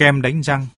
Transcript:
kem đánh răng.